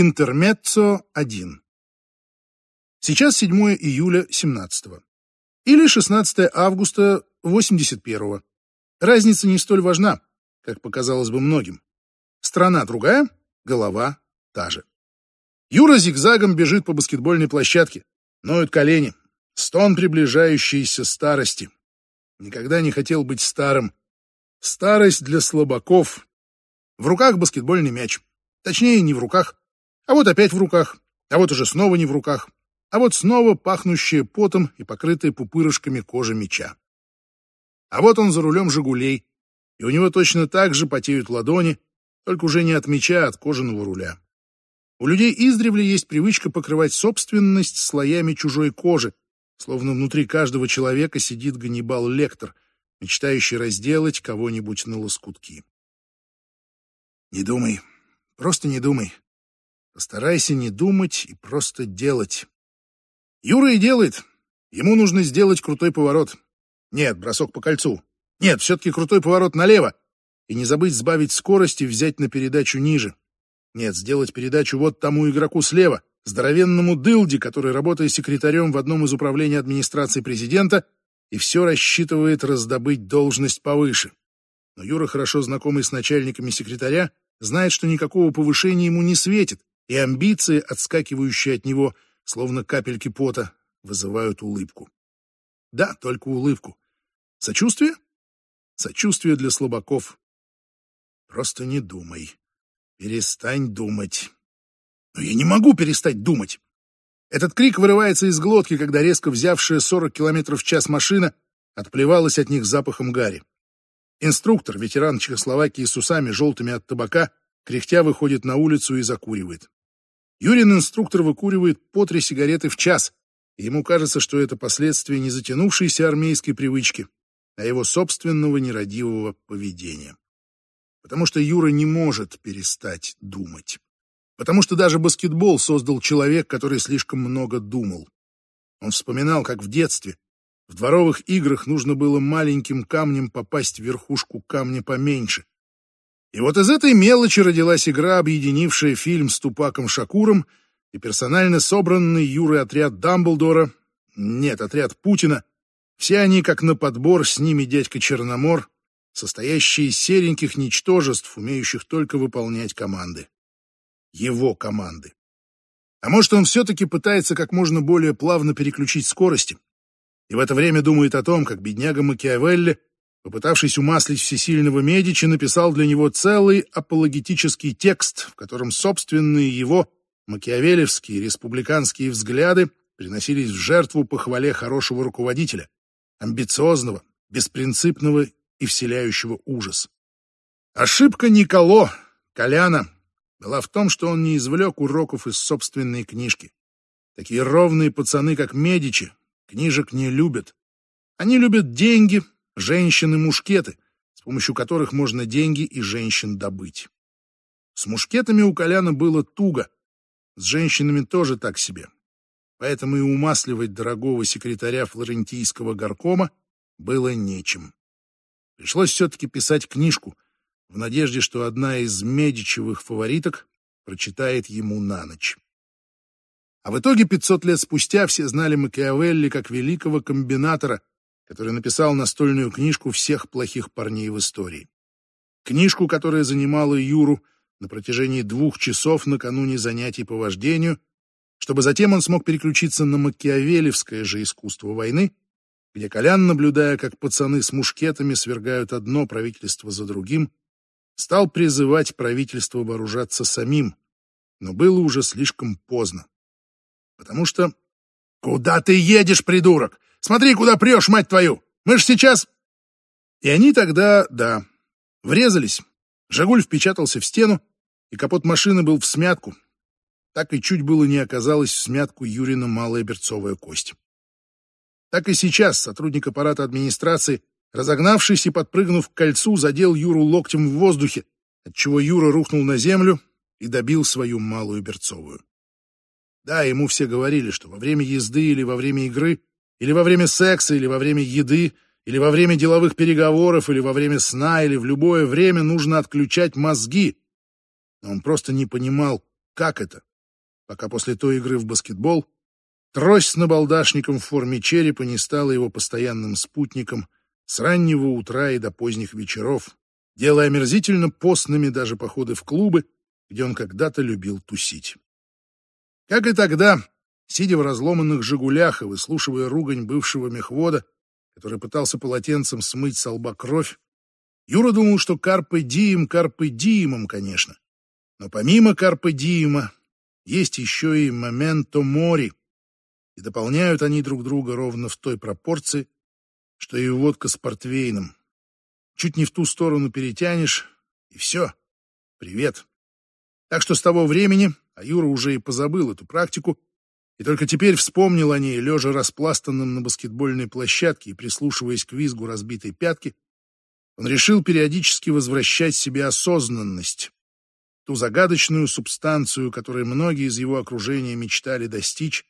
Интермеццо 1. Сейчас 7 июля 17 или 16 августа 81 Разница не столь важна, как показалось бы многим. Страна другая, голова та же. Юра зигзагом бежит по баскетбольной площадке. Ноют колени. Стон приближающейся старости. Никогда не хотел быть старым. Старость для слабаков. В руках баскетбольный мяч. Точнее, не в руках, а вот опять в руках, а вот уже снова не в руках, а вот снова пахнущая потом и покрытая пупырышками кожа мяча. А вот он за рулем «Жигулей», и у него точно так же потеют ладони, только уже не от мяча, а от кожаного руля. У людей издревле есть привычка покрывать собственность слоями чужой кожи, словно внутри каждого человека сидит Ганнибал Лектор, мечтающий разделать кого-нибудь на лоскутки. Не думай, просто не думай. Постарайся не думать и просто делать. Юра и делает. Ему нужно сделать крутой поворот. Нет, бросок по кольцу. Нет, все-таки крутой поворот налево. И не забыть сбавить скорость и взять на передачу ниже. Нет, сделать передачу вот тому игроку слева, здоровенному дылде, который, работая секретарем в одном из управлений администрации президента, и все рассчитывает раздобыть должность повыше. Но Юра, хорошо знакомый с начальниками секретаря, знает, что никакого повышения ему не светит, и амбиции, отскакивающие от него, словно капельки пота, вызывают улыбку. Да, только улыбку. Сочувствие? Сочувствие для слабаков. Просто не думай. Перестань думать. Но я не могу перестать думать. Этот крик вырывается из глотки, когда резко взявшая 40 км в час машина отплевалась от них запахом гари. Инструктор, ветеран Чехословакии с усами, желтыми от табака, кряхтя выходит на улицу и закуривает. Юрин инструктор выкуривает по три сигареты в час, ему кажется, что это последствия не затянувшейся армейской привычки, а его собственного нерадивого поведения. Потому что Юра не может перестать думать. Потому что даже баскетбол создал человек, который слишком много думал. Он вспоминал, как в детстве в дворовых играх нужно было маленьким камнем попасть в верхушку камня поменьше. И вот из этой мелочи родилась игра, объединившая фильм с Тупаком Шакуром и персонально собранный Юрой отряд Дамблдора, нет, отряд Путина. Все они, как на подбор, с ними дядька Черномор, состоящие из сереньких ничтожеств, умеющих только выполнять команды. Его команды. А может, он все-таки пытается как можно более плавно переключить скорости, и в это время думает о том, как бедняга Макиавелли, попытавшись умаслить всесильного Медичи, написал для него целый апологетический текст, в котором собственные его макиавелевские республиканские взгляды приносились в жертву похвале хорошего руководителя, амбициозного, беспринципного и вселяющего ужас. Ошибка Николо, Коляна, была в том, что он не извлек уроков из собственной книжки. Такие ровные пацаны, как Медичи, Книжек не любят. Они любят деньги, женщины, мушкеты, с помощью которых можно деньги и женщин добыть. С мушкетами у Коляна было туго, с женщинами тоже так себе. Поэтому и умасливать дорогого секретаря флорентийского горкома было нечем. Пришлось все-таки писать книжку, в надежде, что одна из Медичевых фавориток прочитает ему на ночь. А в итоге 500 лет спустя все знали Макиавелли как великого комбинатора, который написал настольную книжку всех плохих парней в истории. Книжку, которая занимала Юру на протяжении двух часов накануне занятий по вождению, чтобы затем он смог переключиться на макиавелевское же искусство войны, где Колян, наблюдая, как пацаны с мушкетами свергают одно правительство за другим, стал призывать правительство вооружаться самим, но было уже слишком поздно. Потому что... Куда ты едешь, придурок? Смотри, куда прешь, мать твою! Мы ж сейчас... И они тогда, да, врезались. Жигуль впечатался в стену, и капот машины был в смятку. Так и чуть было не оказалось в смятку Юрина малая берцовая кость. Так и сейчас сотрудник аппарата администрации, разогнавшись и подпрыгнув к кольцу, задел Юру локтем в воздухе, отчего Юра рухнул на землю и добил свою малую берцовую. Да, ему все говорили, что во время езды или во время игры, или во время секса, или во время еды, или во время деловых переговоров, или во время сна, или в любое время нужно отключать мозги. Но он просто не понимал, как это пока после той игры в баскетбол трость с набалдашником в форме черепа не стала его постоянным спутником с раннего утра и до поздних вечеров, делая омерзительно постными даже походы в клубы, где он когда-то любил тусить. Как и тогда, сидя в разломанных «Жигулях» и выслушивая ругань бывшего мехвода, который пытался полотенцем смыть с лба кровь, Юра думал, что карпы дием карпы диемом, конечно. Но помимо карпы диема есть еще и моменто мори, и дополняют они друг друга ровно в той пропорции, что и водка с портвейном. Чуть не в ту сторону перетянешь, и все. Привет. Так что с того времени, а Юра уже и позабыл эту практику, и только теперь вспомнил о ней, лежа распластанным на баскетбольной площадке и прислушиваясь к визгу разбитой пятки, он решил периодически возвращать себе осознанность, ту загадочную субстанцию, которой многие из его окружения мечтали достичь,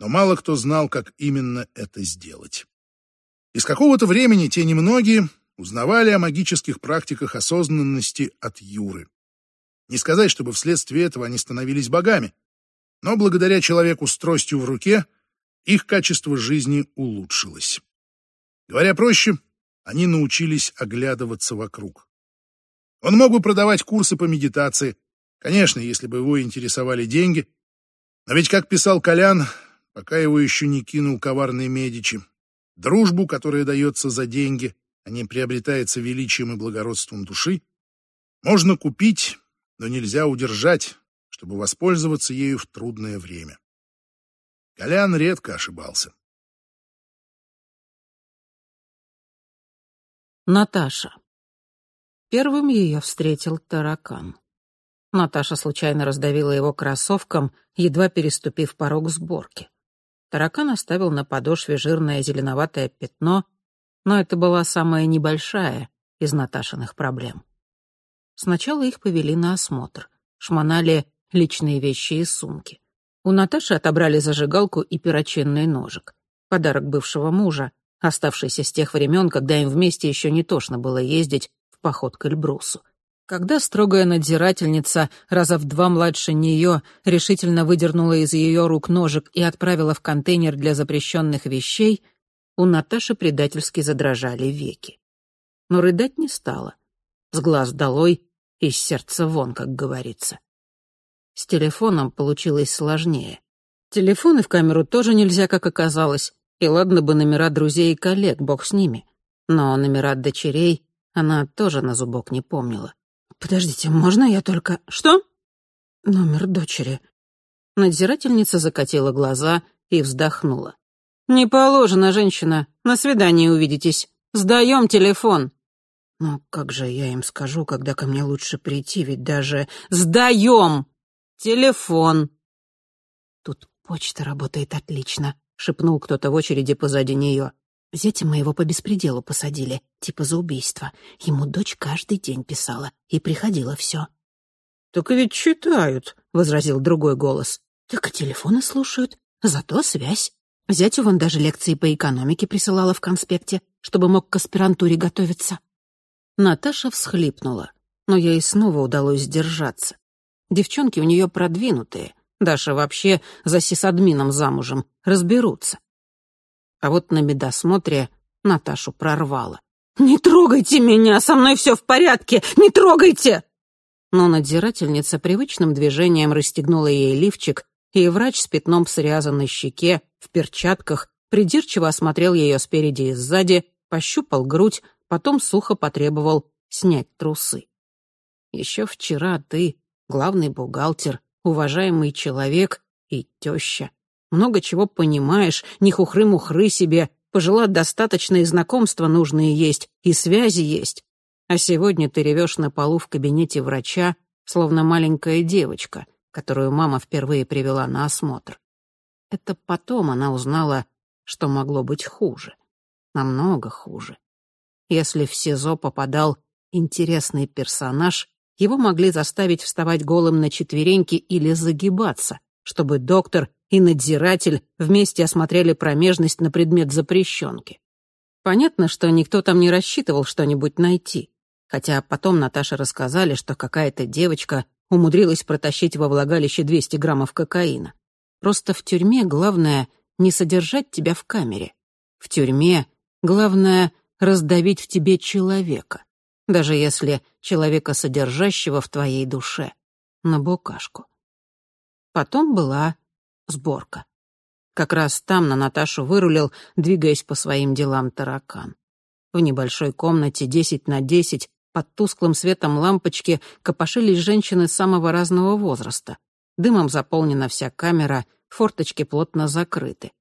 но мало кто знал, как именно это сделать. Из какого-то времени те немногие узнавали о магических практиках осознанности от Юры. Не сказать, чтобы вследствие этого они становились богами, но благодаря человеку с тростью в руке их качество жизни улучшилось. Говоря проще, они научились оглядываться вокруг. Он мог бы продавать курсы по медитации, конечно, если бы его интересовали деньги, но ведь, как писал Колян, пока его еще не кинул коварный Медичи, дружбу, которая дается за деньги, а не приобретается величием и благородством души, можно купить, но нельзя удержать, чтобы воспользоваться ею в трудное время. Колян редко ошибался. Наташа. Первым ее встретил таракан. Наташа случайно раздавила его кроссовком, едва переступив порог сборки. Таракан оставил на подошве жирное зеленоватое пятно, но это была самая небольшая из Наташиных проблем. Сначала их повели на осмотр, шмонали личные вещи и сумки. У Наташи отобрали зажигалку и перочинный ножик. Подарок бывшего мужа, оставшийся с тех времен, когда им вместе еще не тошно было ездить в поход к Эльбрусу. Когда строгая надзирательница, раза в два младше нее, решительно выдернула из ее рук ножик и отправила в контейнер для запрещенных вещей, у Наташи предательски задрожали веки. Но рыдать не стала. С глаз долой, из сердца вон, как говорится. С телефоном получилось сложнее. Телефоны в камеру тоже нельзя, как оказалось. И ладно бы номера друзей и коллег, бог с ними. Но номера дочерей она тоже на зубок не помнила. «Подождите, можно я только...» «Что?» «Номер дочери». Надзирательница закатила глаза и вздохнула. «Не положено, женщина. На свидании увидитесь. Сдаем телефон». «Но как же я им скажу, когда ко мне лучше прийти, ведь даже...» «Сдаем! Телефон!» Тут почта работает отлично. — шепнул кто-то в очереди позади нее. «Зятя моего по беспределу посадили, типа за убийство. Ему дочь каждый день писала, и приходило все». «Так ведь читают», — возразил другой голос. «Так и телефоны слушают, зато связь. Зятю вон даже лекции по экономике присылала в конспекте, чтобы мог к аспирантуре готовиться». Наташа всхлипнула, но ей снова удалось сдержаться. Девчонки у нее продвинутые, Даша вообще за сисадмином замужем, разберутся. А вот на медосмотре Наташу прорвало. «Не трогайте меня, со мной все в порядке, не трогайте!» Но надзирательница привычным движением расстегнула ей лифчик, и врач с пятном в срезанной щеке, в перчатках, придирчиво осмотрел ее спереди и сзади, пощупал грудь, потом сухо потребовал снять трусы. «Еще вчера ты, главный бухгалтер, уважаемый человек и теща. Много чего понимаешь, не хухры-мухры себе, пожила достаточно и знакомства нужные есть, и связи есть. А сегодня ты ревешь на полу в кабинете врача, словно маленькая девочка, которую мама впервые привела на осмотр. Это потом она узнала, что могло быть хуже. Намного хуже. Если в СИЗО попадал интересный персонаж, его могли заставить вставать голым на четвереньки или загибаться, чтобы доктор и надзиратель вместе осмотрели промежность на предмет запрещенки. Понятно, что никто там не рассчитывал что-нибудь найти, хотя потом Наташе рассказали, что какая-то девочка умудрилась протащить во влагалище 200 граммов кокаина. Просто в тюрьме главное не содержать тебя в камере. В тюрьме главное раздавить в тебе человека, даже если человека, содержащего в твоей душе, на букашку. Потом была сборка. Как раз там на Наташу вырулил, двигаясь по своим делам таракан. В небольшой комнате 10 на 10 под тусклым светом лампочки копошились женщины самого разного возраста. Дымом заполнена вся камера, форточки плотно закрыты.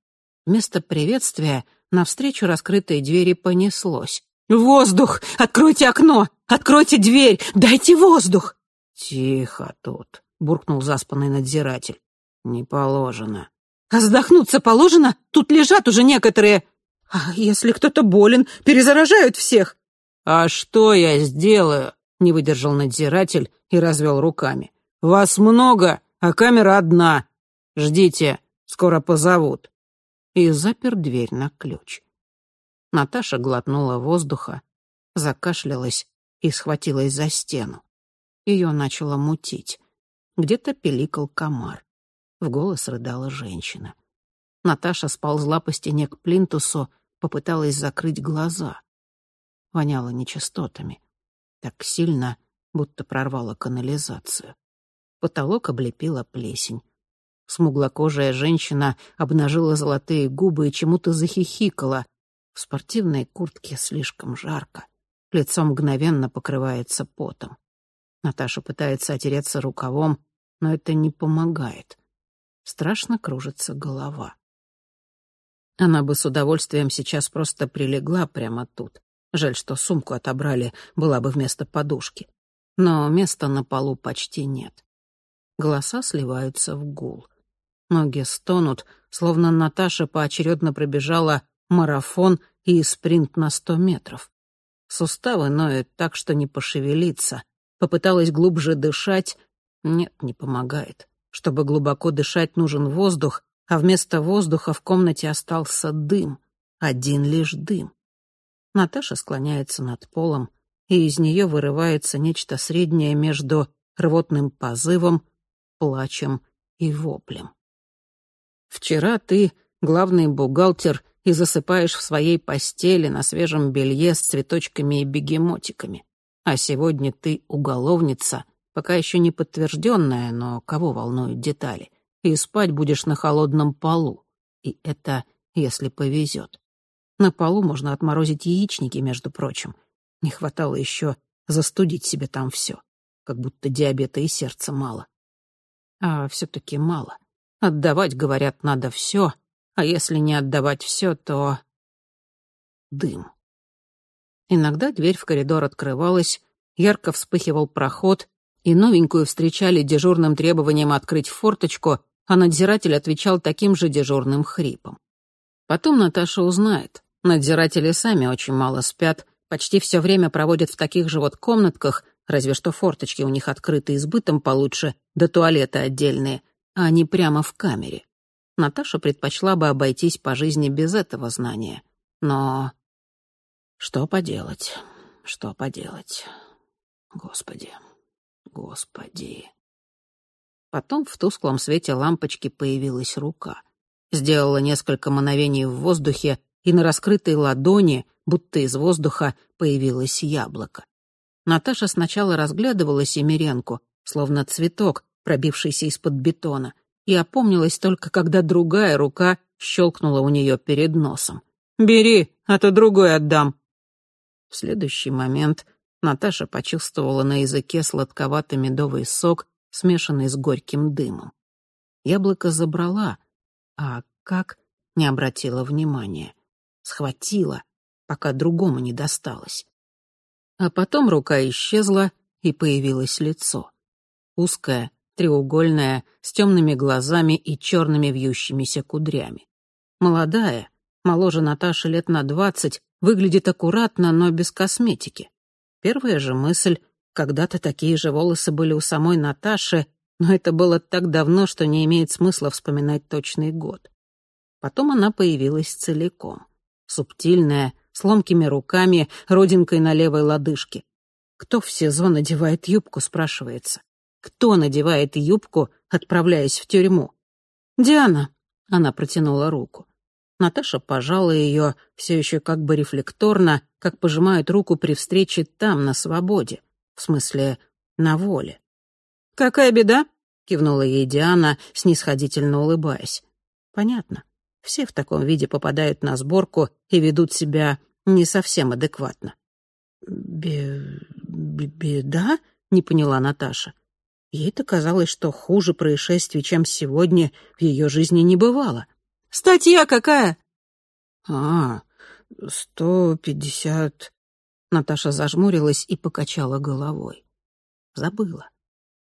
Вместо приветствия навстречу раскрытой двери понеслось. «Воздух! Откройте окно! Откройте дверь! Дайте воздух!» «Тихо тут», — буркнул заспанный надзиратель. «Не положено». «А задохнуться положено? Тут лежат уже некоторые...» «А если кто-то болен, перезаражают всех?» «А что я сделаю?» — не выдержал надзиратель и развел руками. «Вас много, а камера одна. Ждите, скоро позовут». И запер дверь на ключ. Наташа глотнула воздуха, закашлялась и схватилась за стену. Ее начало мутить. Где-то пиликал комар. В голос рыдала женщина. Наташа сползла по стене к плинтусу, попыталась закрыть глаза. Воняло нечистотами. Так сильно, будто прорвала канализацию. Потолок облепила плесень. Смуглокожая женщина обнажила золотые губы и чему-то захихикала. В спортивной куртке слишком жарко. Лицо мгновенно покрывается потом. Наташа пытается отереться рукавом, но это не помогает. Страшно кружится голова. Она бы с удовольствием сейчас просто прилегла прямо тут. Жаль, что сумку отобрали, была бы вместо подушки. Но места на полу почти нет. Голоса сливаются в гул. Ноги стонут, словно Наташа поочередно пробежала марафон и спринт на сто метров. Суставы ноют так, что не пошевелиться. Попыталась глубже дышать. Нет, не помогает. Чтобы глубоко дышать, нужен воздух, а вместо воздуха в комнате остался дым. Один лишь дым. Наташа склоняется над полом, и из нее вырывается нечто среднее между рвотным позывом, плачем и воплем. Вчера ты, главный бухгалтер, и засыпаешь в своей постели на свежем белье с цветочками и бегемотиками. А сегодня ты уголовница, пока еще не подтвержденная, но кого волнуют детали — и спать будешь на холодном полу. И это если повезет. На полу можно отморозить яичники, между прочим. Не хватало еще застудить себе там все, как будто диабета и сердца мало. А все-таки мало. Отдавать, говорят, надо все, а если не отдавать все, то... Дым. Иногда дверь в коридор открывалась, ярко вспыхивал проход, и новенькую встречали дежурным требованием открыть форточку а надзиратель отвечал таким же дежурным хрипом. Потом Наташа узнает. Надзиратели сами очень мало спят, почти все время проводят в таких же вот комнатках, разве что форточки у них открыты избытом получше, да туалеты отдельные, а они прямо в камере. Наташа предпочла бы обойтись по жизни без этого знания. Но что поделать, что поделать. Господи, господи. Потом в тусклом свете лампочки появилась рука. Сделала несколько мановений в воздухе, и на раскрытой ладони, будто из воздуха, появилось яблоко. Наташа сначала разглядывала Семиренку, словно цветок, пробившийся из-под бетона, и опомнилась только, когда другая рука щелкнула у нее перед носом. «Бери, а то другой отдам». В следующий момент Наташа почувствовала на языке сладковатый медовый сок смешанный с горьким дымом. Яблоко забрала, а как — не обратила внимания. Схватила, пока другому не досталось. А потом рука исчезла, и появилось лицо. Узкое, треугольное, с темными глазами и черными вьющимися кудрями. Молодая, моложе Наташи лет на двадцать, выглядит аккуратно, но без косметики. Первая же мысль когда-то такие же волосы были у самой Наташи, но это было так давно, что не имеет смысла вспоминать точный год. Потом она появилась целиком. Субтильная, с ломкими руками, родинкой на левой лодыжке. Кто в сезон одевает юбку, спрашивается. Кто надевает юбку, отправляясь в тюрьму. «Диана», — она протянула руку. Наташа пожала ее, все еще как бы рефлекторно, как пожимают руку при встрече там, на свободе, в смысле, на воле. «Какая беда?» — кивнула ей Диана, снисходительно улыбаясь. «Понятно. Все в таком виде попадают на сборку и ведут себя не совсем адекватно». «Беда?» — не поняла Наташа. Ей-то казалось, что хуже происшествий, чем сегодня, в ее жизни не бывало. Статья какая?» «А, сто пятьдесят...» Наташа зажмурилась и покачала головой. Забыла.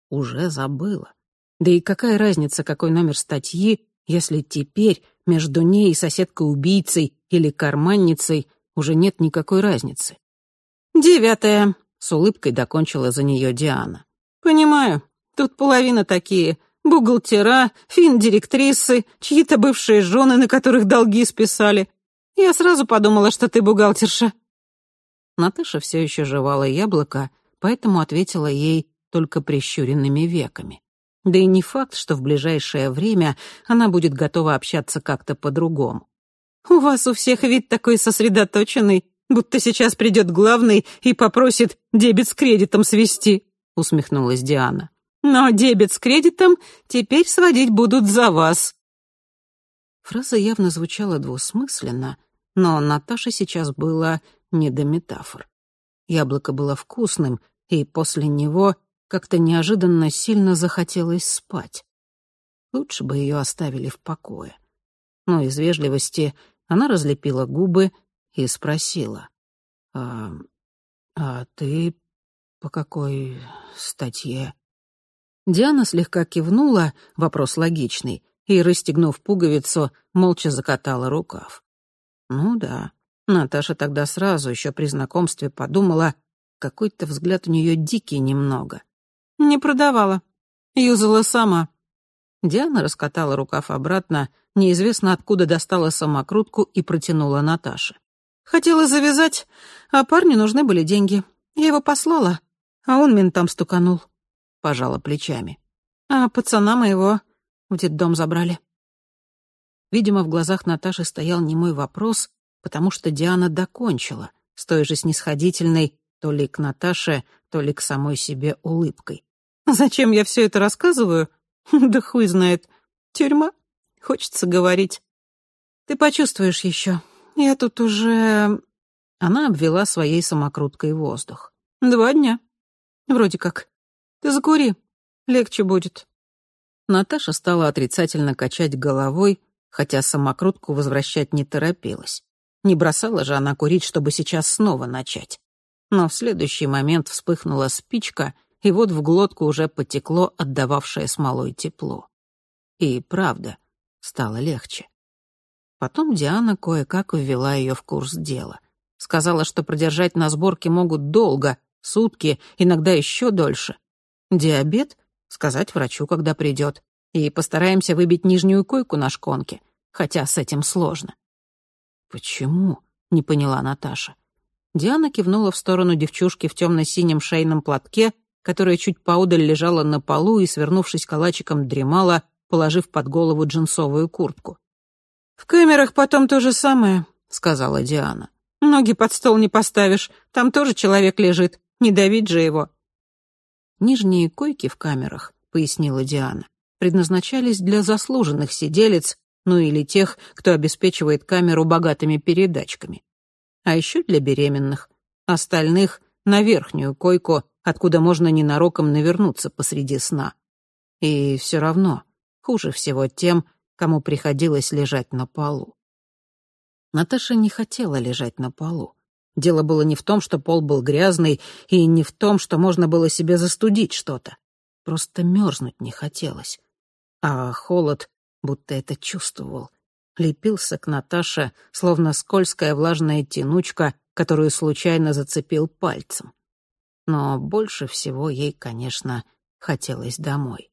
Уже забыла. Да и какая разница, какой номер статьи, если теперь между ней и соседкой-убийцей или карманницей уже нет никакой разницы? «Девятая», — с улыбкой докончила за нее Диана. «Понимаю, тут половина такие, бухгалтера, фин-директрисы, чьи-то бывшие жены, на которых долги списали. Я сразу подумала, что ты бухгалтерша». Наташа все еще жевала яблоко, поэтому ответила ей только прищуренными веками. Да и не факт, что в ближайшее время она будет готова общаться как-то по-другому. «У вас у всех вид такой сосредоточенный, будто сейчас придет главный и попросит дебет с кредитом свести», — усмехнулась Диана. Но дебет с кредитом теперь сводить будут за вас». Фраза явно звучала двусмысленно, но Наташе сейчас было не до метафор. Яблоко было вкусным, и после него как-то неожиданно сильно захотелось спать. Лучше бы ее оставили в покое. Но из вежливости она разлепила губы и спросила. «А, а ты по какой статье?» Диана слегка кивнула, вопрос логичный, и, расстегнув пуговицу, молча закатала рукав. Ну да, Наташа тогда сразу, еще при знакомстве, подумала, какой-то взгляд у нее дикий немного. Не продавала, юзала сама. Диана раскатала рукав обратно, неизвестно откуда достала самокрутку и протянула Наташе. Хотела завязать, а парню нужны были деньги. Я его послала, а он ментам стуканул пожала плечами. А пацана моего в детдом забрали. Видимо, в глазах Наташи стоял немой вопрос, потому что Диана докончила, с той же снисходительной то ли к Наташе, то ли к самой себе улыбкой. «Зачем я все это рассказываю? Да хуй знает. Тюрьма? Хочется говорить. Ты почувствуешь еще. Я тут уже...» Она обвела своей самокруткой воздух. «Два дня. Вроде как. Ты закури, легче будет». Наташа стала отрицательно качать головой, хотя самокрутку возвращать не торопилась. Не бросала же она курить, чтобы сейчас снова начать. Но в следующий момент вспыхнула спичка, и вот в глотку уже потекло отдававшее смолой тепло. И правда, стало легче. Потом Диана кое-как ввела ее в курс дела. Сказала, что продержать на сборке могут долго, сутки, иногда еще дольше, Диабет? Сказать врачу, когда придет. И постараемся выбить нижнюю койку на шконке, хотя с этим сложно. «Почему?» — не поняла Наташа. Диана кивнула в сторону девчушки в темно-синем шейном платке, которая чуть поудаль лежала на полу и, свернувшись калачиком, дремала, положив под голову джинсовую куртку. «В камерах потом то же самое», — сказала Диана. «Ноги под стол не поставишь, там тоже человек лежит, не давить же его. Нижние койки в камерах, пояснила Диана, предназначались для заслуженных сиделец, ну или тех, кто обеспечивает камеру богатыми передачками. А еще для беременных. Остальных — на верхнюю койку, откуда можно ненароком навернуться посреди сна. И все равно хуже всего тем, кому приходилось лежать на полу. Наташа не хотела лежать на полу. Дело было не в том, что пол был грязный, и не в том, что можно было себе застудить что-то. Просто мерзнуть не хотелось. А холод, будто это чувствовал, лепился к Наташе, словно скользкая влажная тянучка, которую случайно зацепил пальцем. Но больше всего ей, конечно, хотелось домой.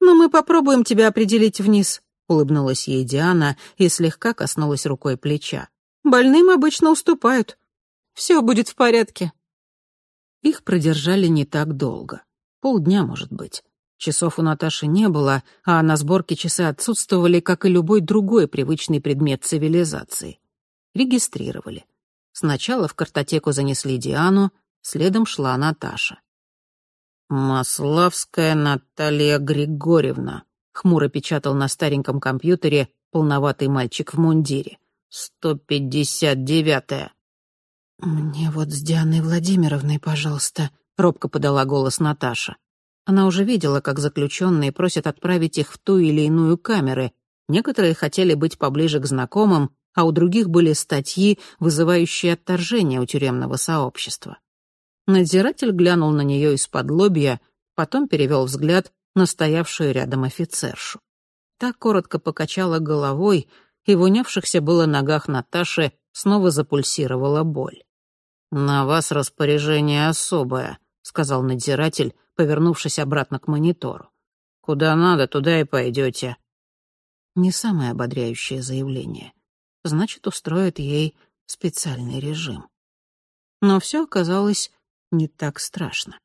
«Но мы попробуем тебя определить вниз», — улыбнулась ей Диана и слегка коснулась рукой плеча. «Больным обычно уступают. Все будет в порядке». Их продержали не так долго. Полдня, может быть. Часов у Наташи не было, а на сборке часы отсутствовали, как и любой другой привычный предмет цивилизации. Регистрировали. Сначала в картотеку занесли Диану, следом шла Наташа. «Маславская Наталья Григорьевна», — хмуро печатал на стареньком компьютере полноватый мальчик в мундире. «Сто пятьдесят девятая». «Мне вот с Дианой Владимировной, пожалуйста», — робко подала голос Наташа. Она уже видела, как заключенные просят отправить их в ту или иную камеры. Некоторые хотели быть поближе к знакомым, а у других были статьи, вызывающие отторжение у тюремного сообщества. Надзиратель глянул на нее из-под лобья, потом перевел взгляд на стоявшую рядом офицершу. Та коротко покачала головой, и в унявшихся было ногах Наташи снова запульсировала боль. «На вас распоряжение особое», — сказал надзиратель, повернувшись обратно к монитору. «Куда надо, туда и пойдете». Не самое ободряющее заявление. Значит, устроит ей специальный режим. Но все оказалось не так страшно.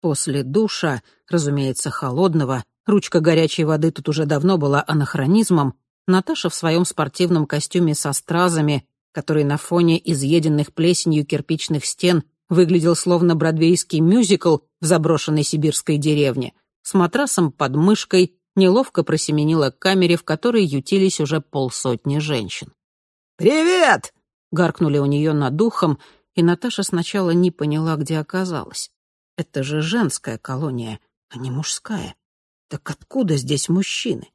После душа, разумеется, холодного, ручка горячей воды тут уже давно была анахронизмом, Наташа в своем спортивном костюме со стразами, который на фоне изъеденных плесенью кирпичных стен выглядел словно бродвейский мюзикл в заброшенной сибирской деревне, с матрасом под мышкой неловко просеменила к камере, в которой ютились уже полсотни женщин. «Привет!» — гаркнули у нее над духом, и Наташа сначала не поняла, где оказалась. Это же женская колония, а не мужская. Так откуда здесь мужчины?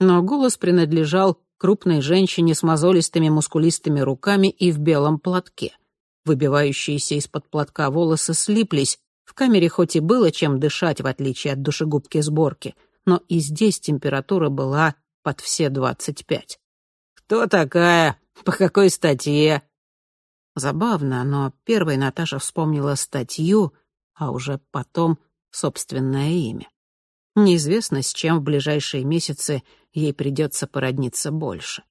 Но голос принадлежал крупной женщине с мозолистыми мускулистыми руками и в белом платке. Выбивающиеся из-под платка волосы слиплись. В камере хоть и было чем дышать, в отличие от душегубки сборки, но и здесь температура была под все двадцать пять. «Кто такая? По какой статье?» Забавно, но первой Наташа вспомнила статью, а уже потом собственное имя. Неизвестно, с чем в ближайшие месяцы ей придется породниться больше.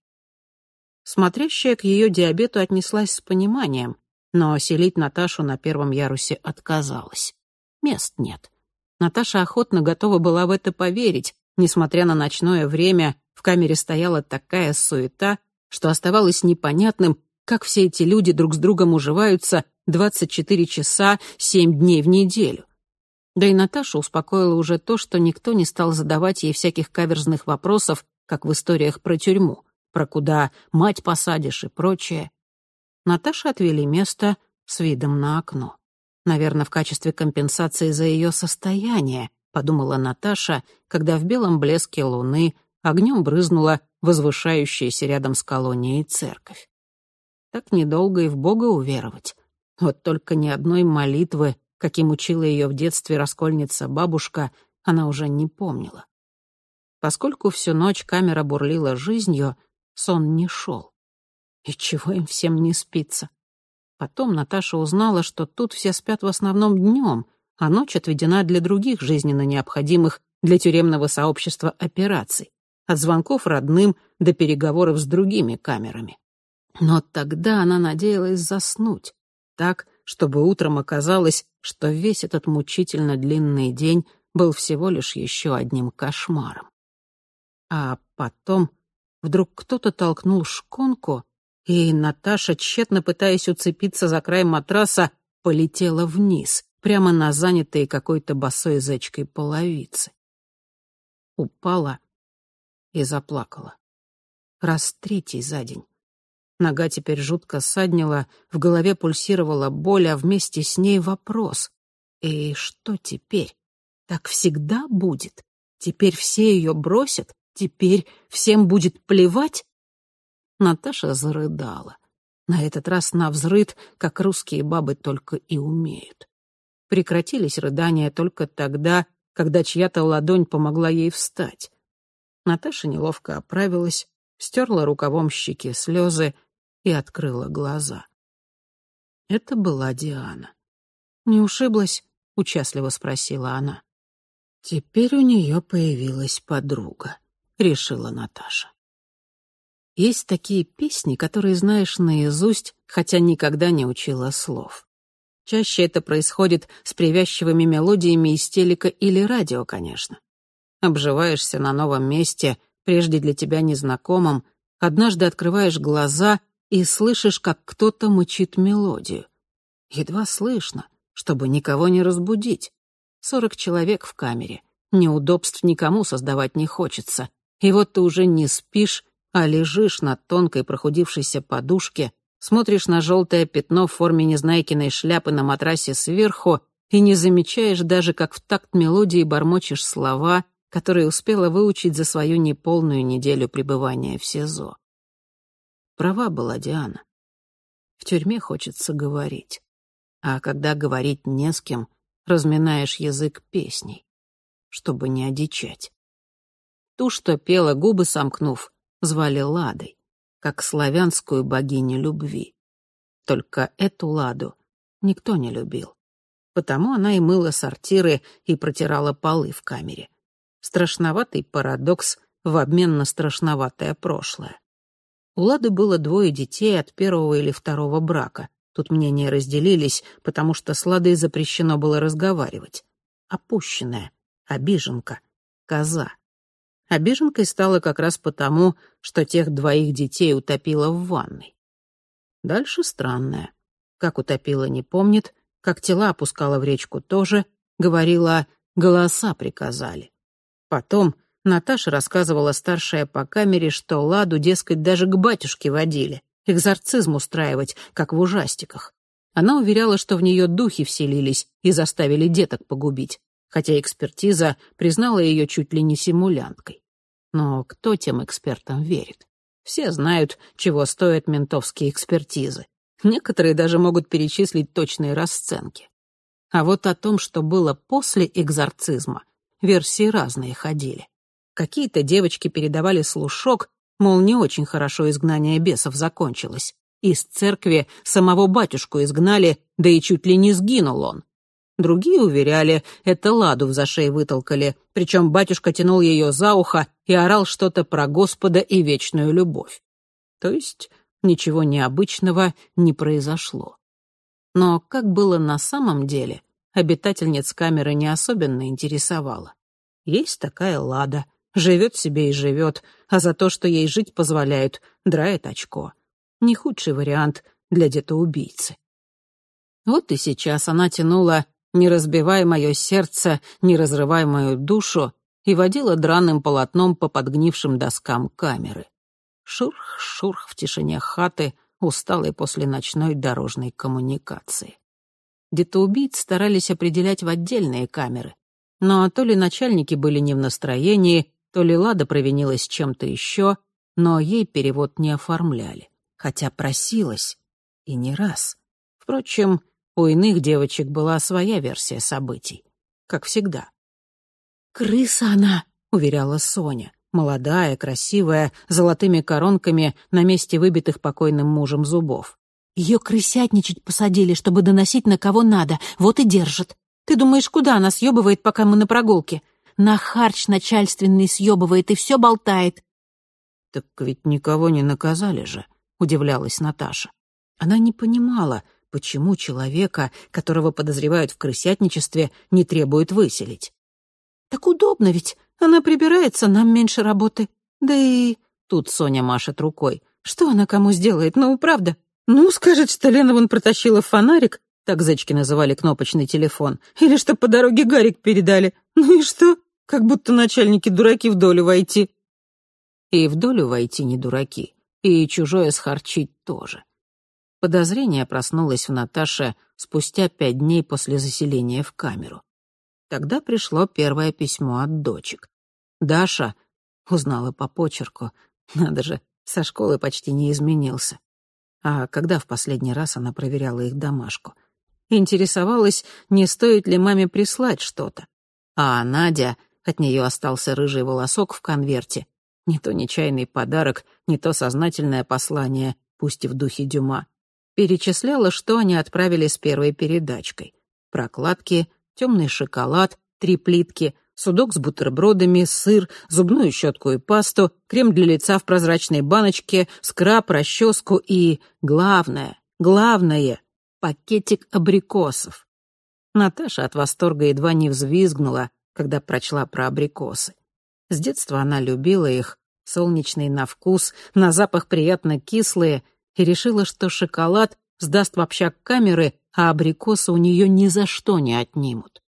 Смотрящая к ее диабету отнеслась с пониманием, но селить Наташу на первом ярусе отказалась. Мест нет. Наташа охотно готова была в это поверить. Несмотря на ночное время, в камере стояла такая суета, что оставалось непонятным, как все эти люди друг с другом уживаются 24 часа 7 дней в неделю. Да и Наташа успокоила уже то, что никто не стал задавать ей всяких каверзных вопросов, как в историях про тюрьму, про куда мать посадишь и прочее. Наташа отвели место с видом на окно. Наверное, в качестве компенсации за ее состояние, подумала Наташа, когда в белом блеске луны огнем брызнула возвышающаяся рядом с колонией церковь. Так недолго и в Бога уверовать. Вот только ни одной молитвы, каким учила ее в детстве раскольница бабушка, она уже не помнила. Поскольку всю ночь камера бурлила жизнью, сон не шел. И чего им всем не спится? Потом Наташа узнала, что тут все спят в основном днем, а ночь отведена для других жизненно необходимых для тюремного сообщества операций, от звонков родным до переговоров с другими камерами. Но тогда она надеялась заснуть, так, чтобы утром оказалось, что весь этот мучительно длинный день был всего лишь еще одним кошмаром. А потом вдруг кто-то толкнул шконку, и Наташа, тщетно пытаясь уцепиться за край матраса, полетела вниз, прямо на занятые какой-то босой зечкой половицы. Упала и заплакала. Раз третий за день. Нога теперь жутко саднила, в голове пульсировала боль, а вместе с ней вопрос. И что теперь? Так всегда будет? Теперь все ее бросят? Теперь всем будет плевать? Наташа зарыдала. На этот раз на взрыд, как русские бабы только и умеют. Прекратились рыдания только тогда, когда чья-то ладонь помогла ей встать. Наташа неловко оправилась, стерла рукавом щеки слезы и открыла глаза. Это была Диана. «Не ушиблась?» — участливо спросила она. «Теперь у нее появилась подруга», — решила Наташа. Есть такие песни, которые знаешь наизусть, хотя никогда не учила слов. Чаще это происходит с привязчивыми мелодиями из телека или радио, конечно. Обживаешься на новом месте, прежде для тебя незнакомом, однажды открываешь глаза и слышишь, как кто-то мычит мелодию. Едва слышно, чтобы никого не разбудить. Сорок человек в камере. Неудобств никому создавать не хочется. И вот ты уже не спишь, а лежишь на тонкой прохудившейся подушке, смотришь на желтое пятно в форме незнайкиной шляпы на матрасе сверху и не замечаешь даже, как в такт мелодии бормочешь слова, которые успела выучить за свою неполную неделю пребывания в СИЗО. Права была Диана. В тюрьме хочется говорить. А когда говорить не с кем, разминаешь язык песней, чтобы не одичать. Ту, что пела, губы сомкнув, звали Ладой, как славянскую богиню любви. Только эту Ладу никто не любил. Потому она и мыла сортиры и протирала полы в камере. Страшноватый парадокс в обмен на страшноватое прошлое. У Лады было двое детей от первого или второго брака. Тут мнения разделились, потому что с Ладой запрещено было разговаривать. Опущенная, обиженка, коза. Обиженкой стала как раз потому, что тех двоих детей утопила в ванной. Дальше странное. Как утопила, не помнит, как тела опускала в речку тоже, говорила «голоса приказали». Потом Наташа рассказывала старшая по камере, что Ладу, дескать, даже к батюшке водили, экзорцизм устраивать, как в ужастиках. Она уверяла, что в нее духи вселились и заставили деток погубить, хотя экспертиза признала ее чуть ли не симулянткой. Но кто тем экспертам верит? Все знают, чего стоят ментовские экспертизы. Некоторые даже могут перечислить точные расценки. А вот о том, что было после экзорцизма, версии разные ходили. Какие-то девочки передавали слушок, мол, не очень хорошо изгнание бесов закончилось. Из церкви самого батюшку изгнали, да и чуть ли не сгинул он. Другие уверяли, это ладу в зашей вытолкали, причем батюшка тянул ее за ухо и орал что-то про Господа и вечную любовь. То есть ничего необычного не произошло. Но как было на самом деле, обитательниц камеры не особенно интересовало. Есть такая Лада, живет себе и живет, а за то, что ей жить позволяют, драет очко. Не худший вариант для детоубийцы. Вот и сейчас она тянула «Не разбивай мое сердце, не разрывай мою душу» и водила драным полотном по подгнившим доскам камеры. Шурх-шурх в тишине хаты, усталой после ночной дорожной коммуникации. Детоубийц старались определять в отдельные камеры. Но то ли начальники были не в настроении, то ли Лада провинилась чем-то еще, но ей перевод не оформляли. Хотя просилась. И не раз. Впрочем, у иных девочек была своя версия событий. Как всегда. «Крыса она», — уверяла Соня. Молодая, красивая, золотыми коронками на месте выбитых покойным мужем зубов. Ее крысятничать посадили, чтобы доносить на кого надо, вот и держит. Ты думаешь, куда она съебывает, пока мы на прогулке? На харч начальственный съебывает и все болтает. «Так ведь никого не наказали же», — удивлялась Наташа. Она не понимала, почему человека, которого подозревают в крысятничестве, не требуют выселить. «Так удобно ведь. Она прибирается, нам меньше работы. Да и...» Тут Соня машет рукой. «Что она кому сделает? Ну, правда, ну, скажет, что Лена вон протащила фонарик, так зечки называли кнопочный телефон, или что по дороге Гарик передали. Ну и что? Как будто начальники дураки в долю войти. И в долю войти не дураки, и чужое схарчить тоже. Подозрение проснулось в Наташе спустя пять дней после заселения в камеру. Тогда пришло первое письмо от дочек. Даша узнала по почерку. Надо же, со школы почти не изменился а когда в последний раз она проверяла их домашку. Интересовалась, не стоит ли маме прислать что-то. А Надя, от нее остался рыжий волосок в конверте, не то нечаянный подарок, не то сознательное послание, пусть и в духе Дюма, перечисляла, что они отправили с первой передачкой. Прокладки, темный шоколад, три плитки — судок с бутербродами, сыр, зубную щетку и пасту, крем для лица в прозрачной баночке, скраб, расческу и, главное, главное, пакетик абрикосов. Наташа от восторга едва не взвизгнула, когда прочла про абрикосы. С детства она любила их, солнечные на вкус, на запах приятно кислые, и решила, что шоколад сдаст в общак камеры, а абрикосы у нее ни за что не отнимут.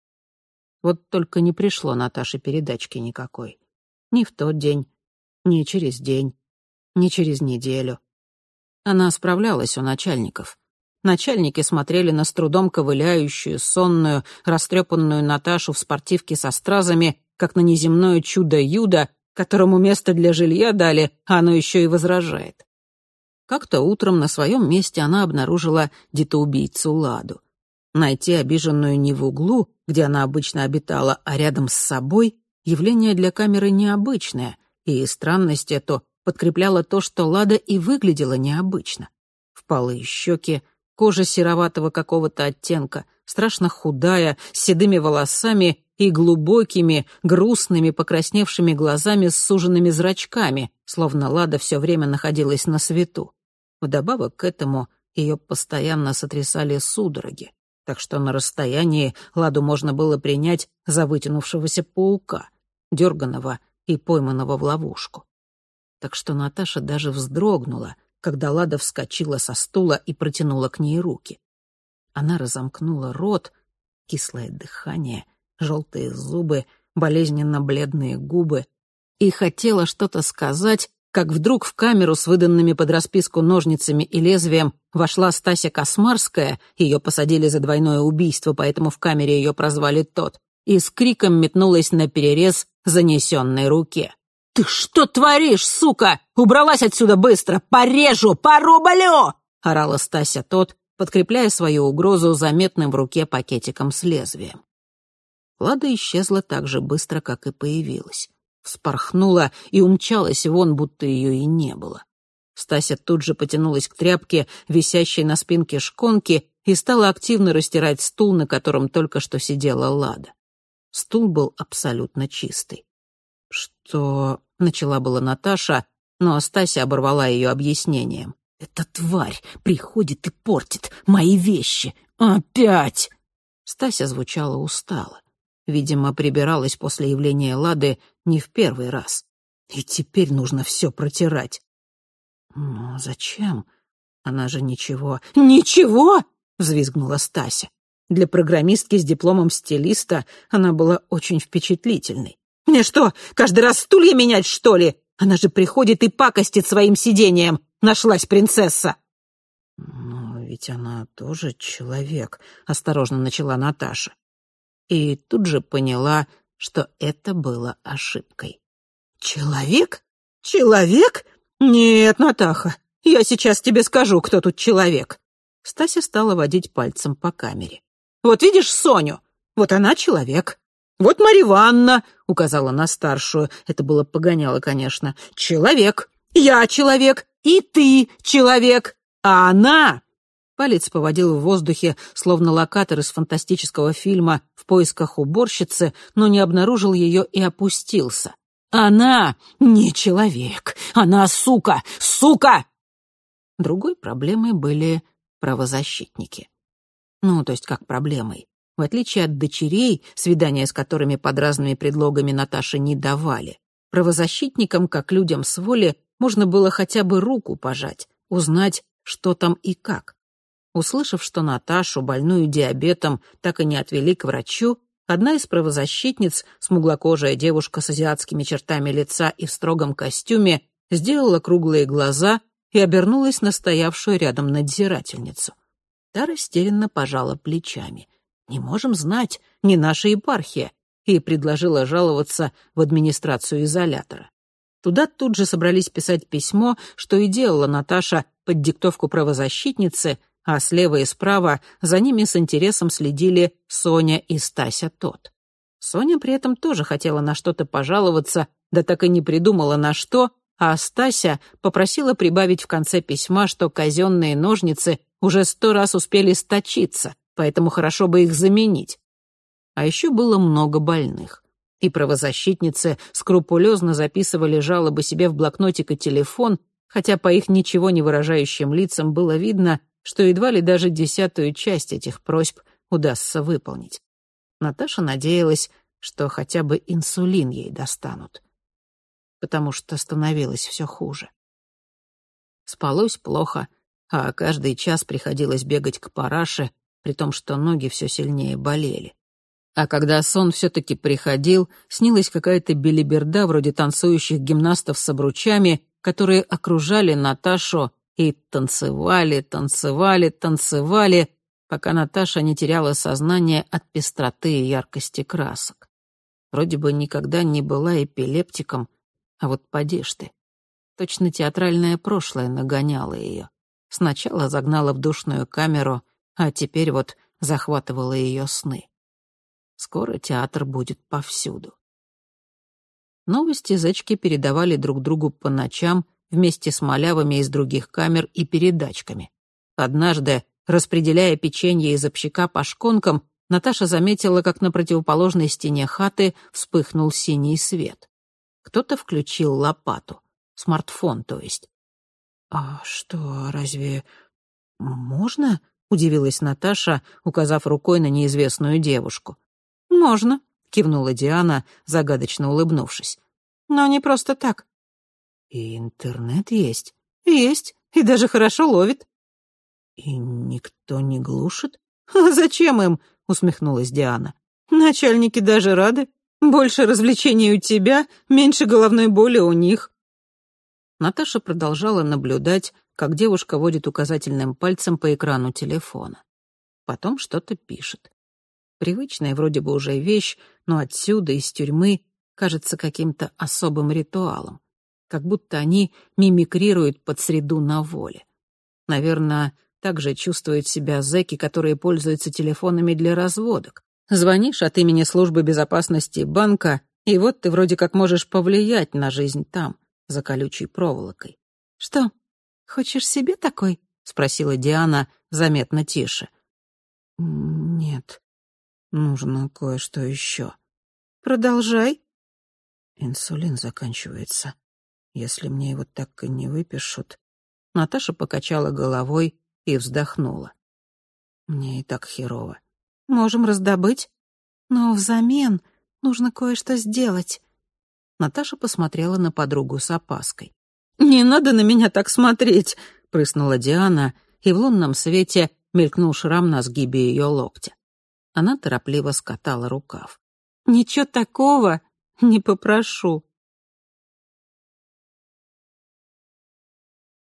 Вот только не пришло Наташе передачки никакой. Ни в тот день, ни через день, ни через неделю. Она справлялась у начальников. Начальники смотрели на с трудом ковыляющую, сонную, растрепанную Наташу в спортивке со стразами, как на неземное чудо-юдо, которому место для жилья дали, а оно еще и возражает. Как-то утром на своем месте она обнаружила детоубийцу Ладу. Найти обиженную не в углу, где она обычно обитала, а рядом с собой — явление для камеры необычное, и странность эту подкрепляло то, что Лада и выглядела необычно. Впалые щеки, кожа сероватого какого-то оттенка, страшно худая, с седыми волосами и глубокими, грустными, покрасневшими глазами с суженными зрачками, словно Лада все время находилась на свету. Вдобавок к этому ее постоянно сотрясали судороги, так что на расстоянии Ладу можно было принять за вытянувшегося паука, дерганого и пойманного в ловушку. Так что Наташа даже вздрогнула, когда Лада вскочила со стула и протянула к ней руки. Она разомкнула рот, кислое дыхание, желтые зубы, болезненно бледные губы, и хотела что-то сказать, как вдруг в камеру с выданными под расписку ножницами и лезвием вошла Стася Космарская, ее посадили за двойное убийство, поэтому в камере ее прозвали «Тот», и с криком метнулась на перерез занесенной руке. «Ты что творишь, сука? Убралась отсюда быстро! Порежу! Порублю!» — орала Стася тот, подкрепляя свою угрозу заметным в руке пакетиком с лезвием. Лада исчезла так же быстро, как и появилась. Вспорхнула и умчалась вон, будто ее и не было. Стася тут же потянулась к тряпке, висящей на спинке шконки, и стала активно растирать стул, на котором только что сидела Лада. Стул был абсолютно чистый. «Что...» — начала была Наташа, но Стася оборвала ее объяснением. «Эта тварь приходит и портит мои вещи. Опять!» Стася звучала устало. Видимо, прибиралась после явления Лады не в первый раз. И теперь нужно все протирать. «Но зачем? Она же ничего...» «Ничего!» — взвизгнула Стася. Для программистки с дипломом стилиста она была очень впечатлительной. Мне что, каждый раз стулья менять, что ли? Она же приходит и пакостит своим сидением. Нашлась принцесса. Но ведь она тоже человек, осторожно начала Наташа. И тут же поняла, что это было ошибкой. Человек? Человек? Нет, Натаха, я сейчас тебе скажу, кто тут человек. Стася стала водить пальцем по камере. Вот видишь Соню? Вот она человек. «Вот Марья Ивановна», — указала на старшую, это было погоняло, конечно, — «человек, я человек, и ты человек, а она...» Палец поводил в воздухе, словно локатор из фантастического фильма в поисках уборщицы, но не обнаружил ее и опустился. «Она не человек, она сука, сука!» Другой проблемой были правозащитники. Ну, то есть как проблемой. В отличие от дочерей, свидания с которыми под разными предлогами Наташе не давали, правозащитникам, как людям с воли, можно было хотя бы руку пожать, узнать, что там и как. Услышав, что Наташу, больную диабетом, так и не отвели к врачу, одна из правозащитниц, смуглокожая девушка с азиатскими чертами лица и в строгом костюме, сделала круглые глаза и обернулась на стоявшую рядом надзирательницу. Та растерянно пожала плечами. «Не можем знать, не наша епархия», и предложила жаловаться в администрацию изолятора. Туда тут же собрались писать письмо, что и делала Наташа под диктовку правозащитницы, а слева и справа за ними с интересом следили Соня и Стася Тот. Соня при этом тоже хотела на что-то пожаловаться, да так и не придумала на что, а Стася попросила прибавить в конце письма, что казенные ножницы уже сто раз успели сточиться, поэтому хорошо бы их заменить. А еще было много больных. И правозащитницы скрупулезно записывали жалобы себе в блокнотик и телефон, хотя по их ничего не выражающим лицам было видно, что едва ли даже десятую часть этих просьб удастся выполнить. Наташа надеялась, что хотя бы инсулин ей достанут, потому что становилось все хуже. Спалось плохо, а каждый час приходилось бегать к параше, при том, что ноги все сильнее болели. А когда сон все-таки приходил, снилась какая-то белиберда вроде танцующих гимнастов с обручами, которые окружали Наташу и танцевали, танцевали, танцевали, пока Наташа не теряла сознание от пестроты и яркости красок. Вроде бы никогда не была эпилептиком, а вот поди ты. Точно театральное прошлое нагоняло ее. Сначала загнала в душную камеру, а теперь вот захватывала ее сны. Скоро театр будет повсюду. Новости зечки передавали друг другу по ночам вместе с малявами из других камер и передачками. Однажды, распределяя печенье из общака по шконкам, Наташа заметила, как на противоположной стене хаты вспыхнул синий свет. Кто-то включил лопату. Смартфон, то есть. «А что, разве можно?» — удивилась Наташа, указав рукой на неизвестную девушку. «Можно», — кивнула Диана, загадочно улыбнувшись. «Но не просто так». «И интернет есть?» «Есть, и даже хорошо ловит». «И никто не глушит?» «А зачем им?» — усмехнулась Диана. «Начальники даже рады. Больше развлечений у тебя, меньше головной боли у них». Наташа продолжала наблюдать, как девушка водит указательным пальцем по экрану телефона. Потом что-то пишет. Привычная вроде бы уже вещь, но отсюда, из тюрьмы, кажется каким-то особым ритуалом. Как будто они мимикрируют под среду на воле. Наверное, так же чувствуют себя зэки, которые пользуются телефонами для разводок. Звонишь от имени службы безопасности банка, и вот ты вроде как можешь повлиять на жизнь там, за колючей проволокой. «Что, хочешь себе такой?» — спросила Диана заметно тише. «Нет, нужно кое-что еще». «Продолжай». «Инсулин заканчивается. Если мне его так и не выпишут...» Наташа покачала головой и вздохнула. «Мне и так херово». «Можем раздобыть, но взамен нужно кое-что сделать». Наташа посмотрела на подругу с опаской. «Не надо на меня так смотреть», — прыснула Диана, и в лунном свете мелькнул шрам на сгибе ее локтя. Она торопливо скатала рукав. «Ничего такого не попрошу».